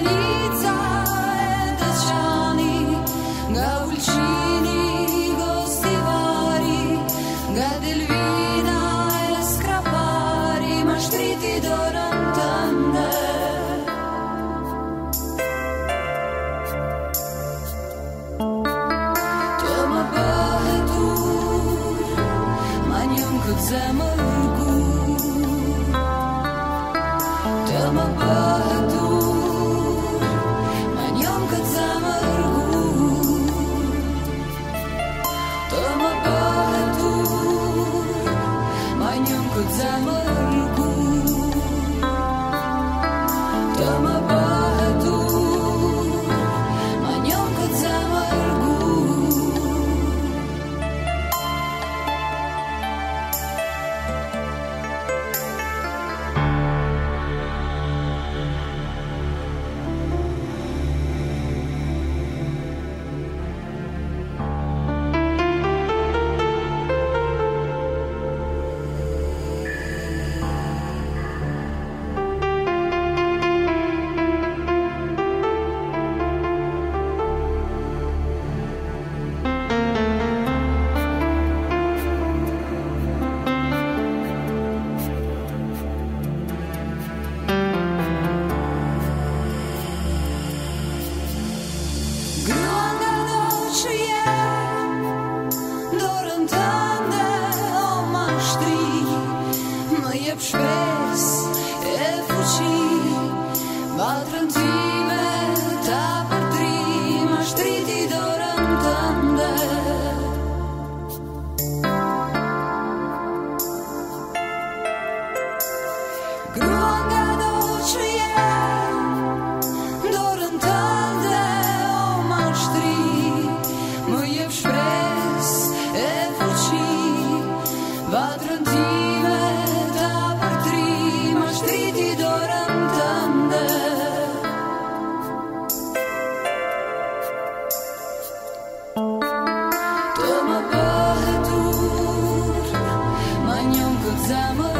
你在 Come above. time